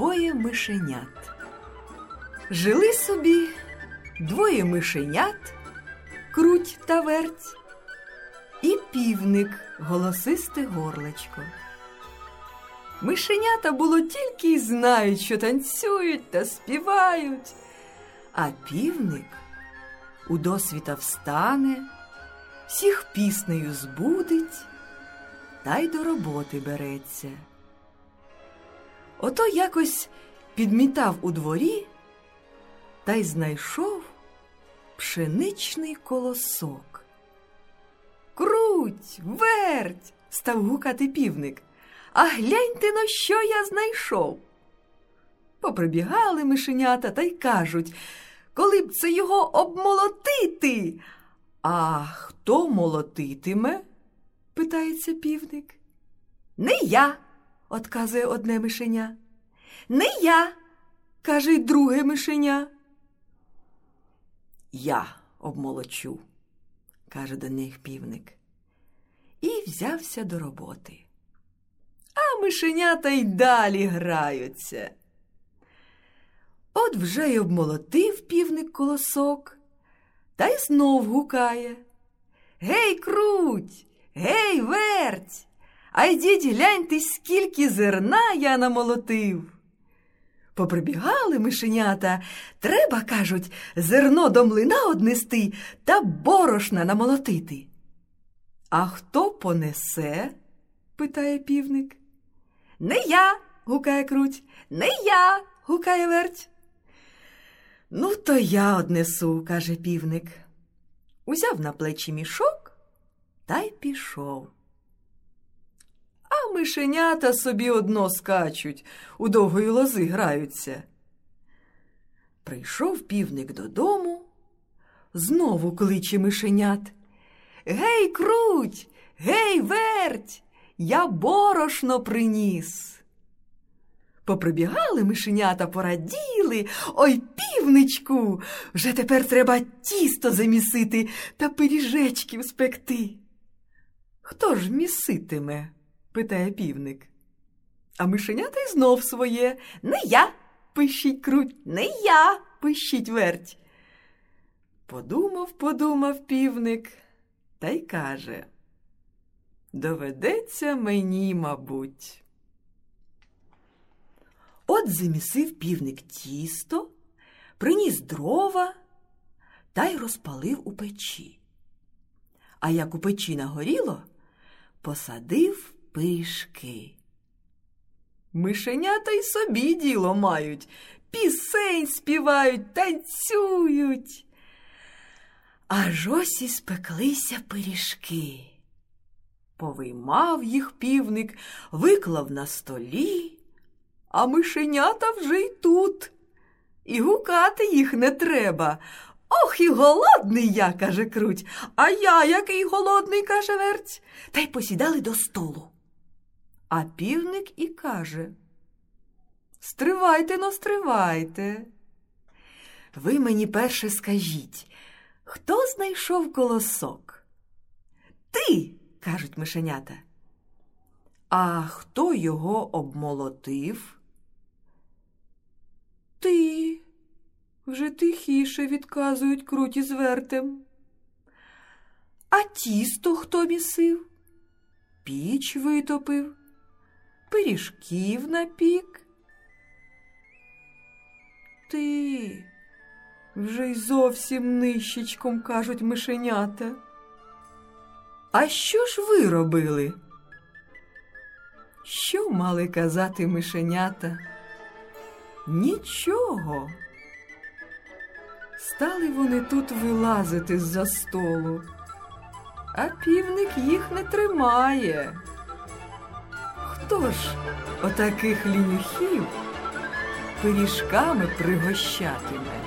Двоє мишенят. Жили собі двоє мишенят, круть та верть, і півник голосисте горлечко. Мишенята було тільки й знають, що танцюють та співають, а півник у досвіта встане, всіх піснею збудить та й до роботи береться. Ото якось підмітав у дворі та й знайшов пшеничний колосок. Круть, верть, став гукати півник. А гляньте но що я знайшов. Поприбігали мишенята та й кажуть, коли б це його обмолотити. А хто молотитиме? питається півник. Не я, отказує одне мишеня. Не я, каже й друге мишеня. Я обмолочу, каже до них півник. І взявся до роботи. А мишенята й далі граються. От вже й обмолотив півник колосок, та й знов гукає. Гей, круть, гей, верть, а йдіть гляньте, скільки зерна я намолотив. Поприбігали мишенята, треба, кажуть, зерно до млина однести та борошна намолотити. А хто понесе? питає півник. Не я, гукає круть, не я, гукає верть. Ну, то я однесу, каже півник. Узяв на плечі мішок та й пішов. А мишенята собі одно скачуть, у довгої лози граються. Прийшов півник додому, знову кличе мишенят. Гей, круть, гей, верть, я борошно приніс. Поприбігали мишенята, пораділи. Ой, півничку, вже тепер треба тісто замісити та пиріжечків спекти. Хто ж міситиме? Питає півник. А мишенята й знов своє. Не я, пищить круть, не я, пищить верть. Подумав, подумав півник та й каже. Доведеться мені, мабуть. От замісив півник тісто, приніс дрова та й розпалив у печі. А як у печі нагоріло, посадив пишки. Мишенята й собі діло мають, пісень співають, танцюють. Аж ось і спеклися пиріжки. Повиймав їх півник, виклав на столі, а мишенята вже й тут. І гукати їх не треба. Ох, і голодний я, каже круть, а я який голодний, каже верть, та й посідали до столу. А півник і каже Стривайте но, стривайте. Ви мені перше скажіть, хто знайшов колосок? Ти, кажуть мишенята. А хто його обмолотив? Ти. Вже тихіше відказують круті з вертем. А тісто хто місив? Піч витопив, пиріжків напік. Ти вже й зовсім нищечком кажуть мишенята. А що ж ви робили? Що мали казати мишенята? Нічого. Стали вони тут вилазити з-за столу, а півник їх не тримає. Хто ж отаких лінюхів пиріжками пригощатиме?